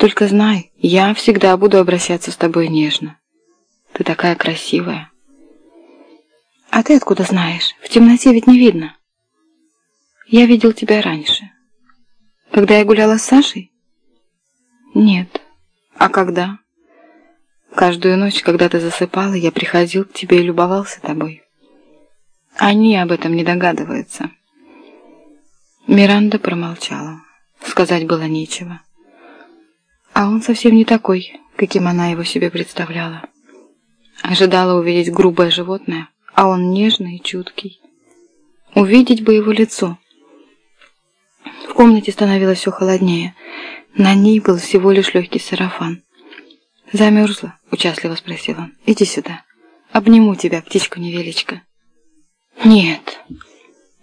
Только знай, я всегда буду обращаться с тобой нежно. Ты такая красивая. А ты откуда знаешь? В темноте ведь не видно. Я видел тебя раньше. Когда я гуляла с Сашей? Нет. А когда? Каждую ночь, когда ты засыпала, я приходил к тебе и любовался тобой. Они об этом не догадываются. Миранда промолчала. Сказать было нечего. А он совсем не такой, каким она его себе представляла. Ожидала увидеть грубое животное, а он нежный и чуткий. Увидеть бы его лицо. В комнате становилось все холоднее. На ней был всего лишь легкий сарафан. «Замерзла?» — участливо спросил он. «Иди сюда. Обниму тебя, птичка-невеличка». «Нет».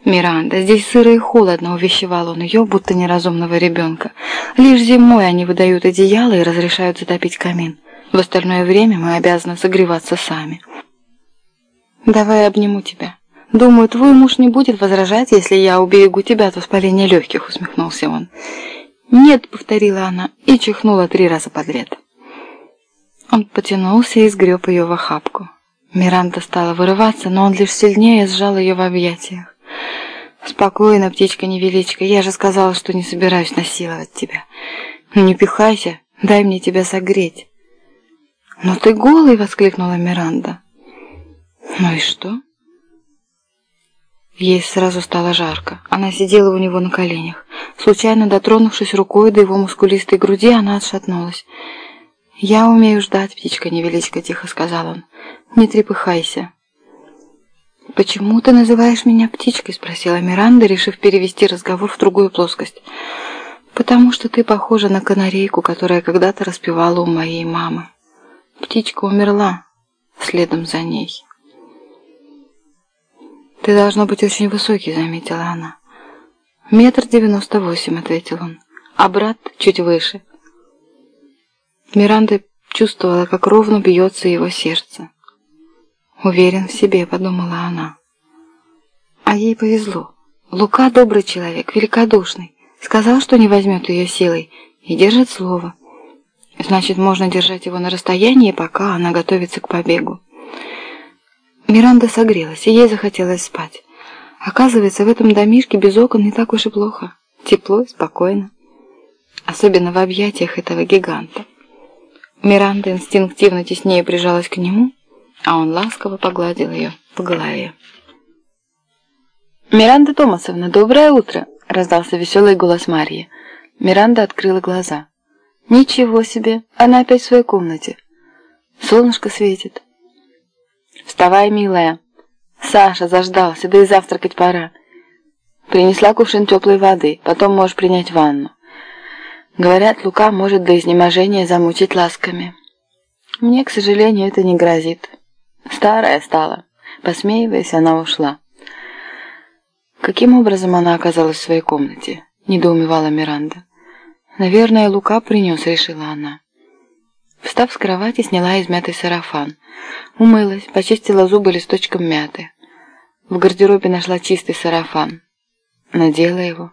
«Миранда, здесь сыро и холодно», — увещевал он ее, будто неразумного ребенка. «Лишь зимой они выдают одеяло и разрешают затопить камин. В остальное время мы обязаны согреваться сами». «Давай обниму тебя. Думаю, твой муж не будет возражать, если я уберегу тебя от воспаления легких», — усмехнулся он. «Нет», — повторила она и чихнула три раза подряд. Он потянулся и сгреб ее в охапку. Миранда стала вырываться, но он лишь сильнее сжал ее в объятиях. «Спокойно, птичка-невеличка, я же сказала, что не собираюсь насиловать тебя. Ну не пихайся, дай мне тебя согреть». «Но ты голый!» — воскликнула Миранда. «Ну и что?» Ей сразу стало жарко. Она сидела у него на коленях. Случайно дотронувшись рукой до его мускулистой груди, она отшатнулась. «Я умею ждать, птичка-невеличка», — тихо сказал он. «Не трепыхайся». «Почему ты называешь меня птичкой?» — спросила Миранда, решив перевести разговор в другую плоскость. «Потому что ты похожа на канарейку, которая когда-то распевала у моей мамы. Птичка умерла следом за ней». «Ты должно быть очень высокий», — заметила она. «Метр девяносто восемь», — ответил он. «А брат чуть выше». Миранда чувствовала, как ровно бьется его сердце. «Уверен в себе», — подумала она. А ей повезло. Лука добрый человек, великодушный. Сказал, что не возьмет ее силой, и держит слово. Значит, можно держать его на расстоянии, пока она готовится к побегу. Миранда согрелась, и ей захотелось спать. Оказывается, в этом домишке без окон не так уж и плохо. Тепло и спокойно. Особенно в объятиях этого гиганта. Миранда инстинктивно теснее прижалась к нему, а он ласково погладил ее по голове. «Миранда Томасовна, доброе утро!» — раздался веселый голос Марьи. Миранда открыла глаза. «Ничего себе! Она опять в своей комнате. Солнышко светит». «Вставай, милая!» «Саша заждался, да и завтракать пора». Принесла кувшин теплой воды, потом можешь принять ванну. Говорят, Лука может до изнеможения замучить ласками. Мне, к сожалению, это не грозит. Старая стала. Посмеиваясь, она ушла. Каким образом она оказалась в своей комнате? Недоумевала Миранда. Наверное, Лука принес, решила она. Встав с кровати, сняла измятый сарафан. Умылась, почистила зубы листочком мяты. В гардеробе нашла чистый сарафан. Надела его,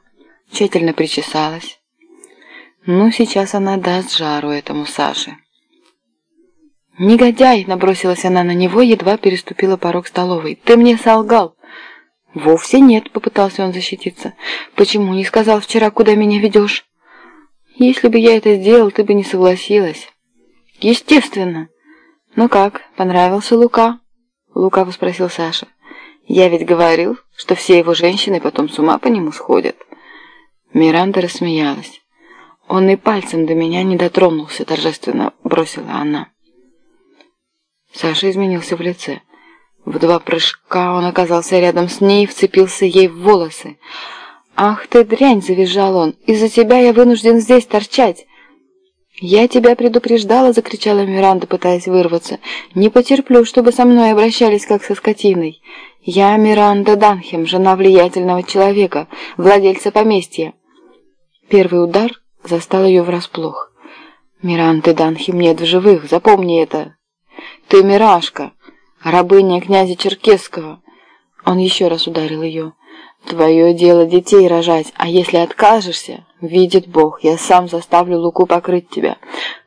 тщательно причесалась. Ну, сейчас она даст жару этому Саше. «Негодяй!» — набросилась она на него, едва переступила порог столовой. «Ты мне солгал!» «Вовсе нет», — попытался он защититься. «Почему не сказал вчера, куда меня ведешь?» «Если бы я это сделал, ты бы не согласилась». «Естественно!» «Ну как, понравился Лука?» Лукаво спросил Саша. «Я ведь говорил, что все его женщины потом с ума по нему сходят». Миранда рассмеялась. «Он и пальцем до меня не дотронулся», — торжественно бросила она. Саша изменился в лице. В два прыжка он оказался рядом с ней и вцепился ей в волосы. «Ах ты дрянь!» — завизжал он. «Из-за тебя я вынужден здесь торчать!» «Я тебя предупреждала!» — закричала Миранда, пытаясь вырваться. «Не потерплю, чтобы со мной обращались как со скотиной. Я Миранда Данхем, жена влиятельного человека, владельца поместья». Первый удар застал ее врасплох. «Миранты Данхим нет в живых, запомни это!» «Ты Мирашка, рабыня князя Черкесского!» Он еще раз ударил ее. Твое дело детей рожать, а если откажешься, видит Бог, я сам заставлю Луку покрыть тебя».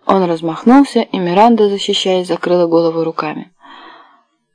Он размахнулся, и Миранда, защищаясь, закрыла голову руками.